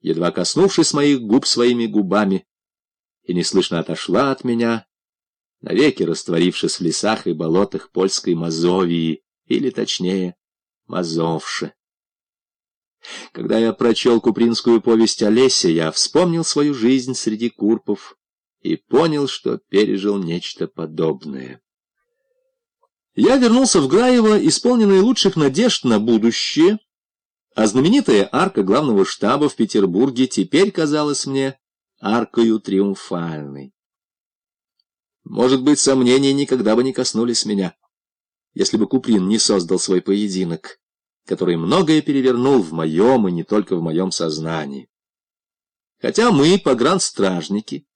едва коснувшись моих губ своими губами, и неслышно отошла от меня, навеки растворившись в лесах и болотах польской Мазовии, или, точнее, Мазовши. Когда я прочел купринскую повесть о лесе, я вспомнил свою жизнь среди курпов и понял, что пережил нечто подобное. Я вернулся в Граево, исполненный лучших надежд на будущее, а знаменитая арка главного штаба в Петербурге теперь казалась мне аркою триумфальной. Может быть, сомнения никогда бы не коснулись меня, если бы Куприн не создал свой поединок который многое перевернул в моем и не только в моем сознании. Хотя мы, погранстражники,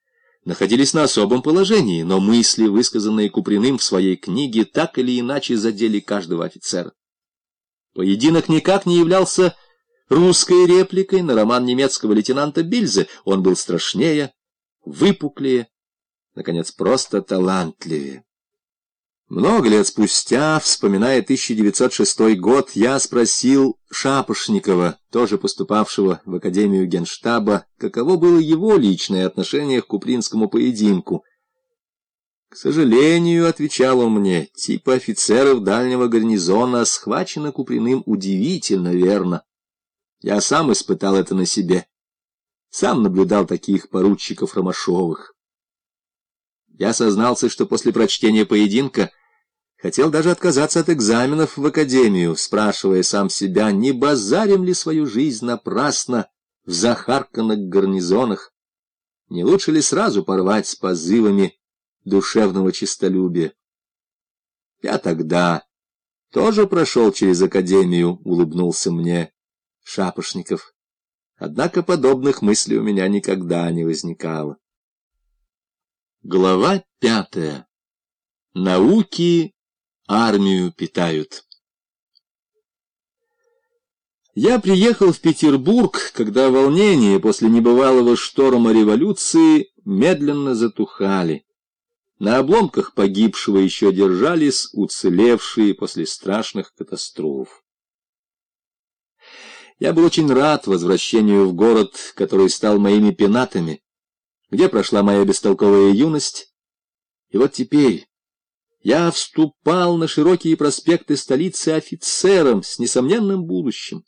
находились на особом положении, но мысли, высказанные Куприным в своей книге, так или иначе задели каждого офицера. Поединок никак не являлся русской репликой на роман немецкого лейтенанта Бильзе. Он был страшнее, выпуклее, наконец, просто талантливее. Много лет спустя, вспоминая 1906 год, я спросил Шапошникова, тоже поступавшего в Академию Генштаба, каково было его личное отношение к купринскому поединку. К сожалению, отвечал он мне, типа офицеров дальнего гарнизона схвачено Куприным удивительно верно. Я сам испытал это на себе. Сам наблюдал таких поручиков Ромашовых. Я сознался, что после прочтения поединка Хотел даже отказаться от экзаменов в академию, спрашивая сам себя, не базарим ли свою жизнь напрасно в захарканных гарнизонах. Не лучше ли сразу порвать с позывами душевного честолюбия? Я тогда тоже прошел через академию, улыбнулся мне Шапошников. Однако подобных мыслей у меня никогда не возникало. Глава пятая. Науки армию питают. Я приехал в Петербург, когда волнения после небывалого шторма революции медленно затухали. На обломках погибшего еще держались уцелевшие после страшных катастроф. Я был очень рад возвращению в город, который стал моими пенатами, где прошла моя бестолковая юность. И вот теперь... Я вступал на широкие проспекты столицы офицером с несомненным будущим,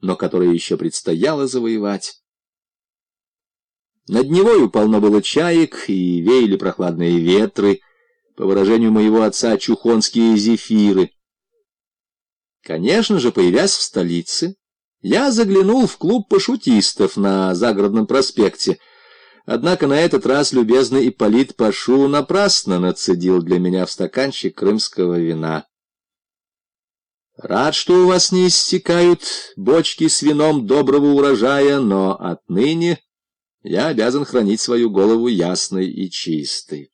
но которое еще предстояло завоевать. Над Невою полно было чаек, и веяли прохладные ветры, по выражению моего отца, чухонские зефиры. Конечно же, появясь в столице, я заглянул в клуб пошутистов на Загородном проспекте — Однако на этот раз любезный Ипполит Пашу напрасно нацедил для меня в стаканчик крымского вина. Рад, что у вас не иссякают бочки с вином доброго урожая, но отныне я обязан хранить свою голову ясной и чистой.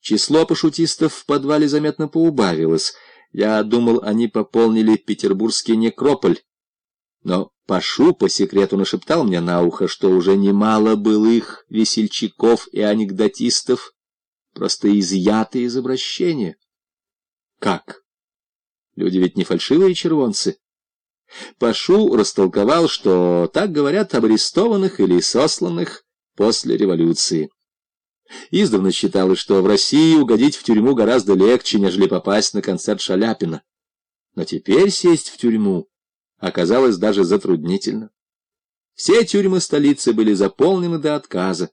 Число пошутистов в подвале заметно поубавилось. Я думал, они пополнили петербургский некрополь. Но Пашу по секрету нашептал мне на ухо, что уже немало былых весельчаков и анекдотистов просто изъяты из обращения. Как? Люди ведь не фальшивые червонцы. Пашу растолковал, что так говорят об арестованных или сосланных после революции. Издавна считалось, что в России угодить в тюрьму гораздо легче, нежели попасть на концерт Шаляпина. Но теперь сесть в тюрьму оказалось даже затруднительно. Все тюрьмы столицы были заполнены до отказа.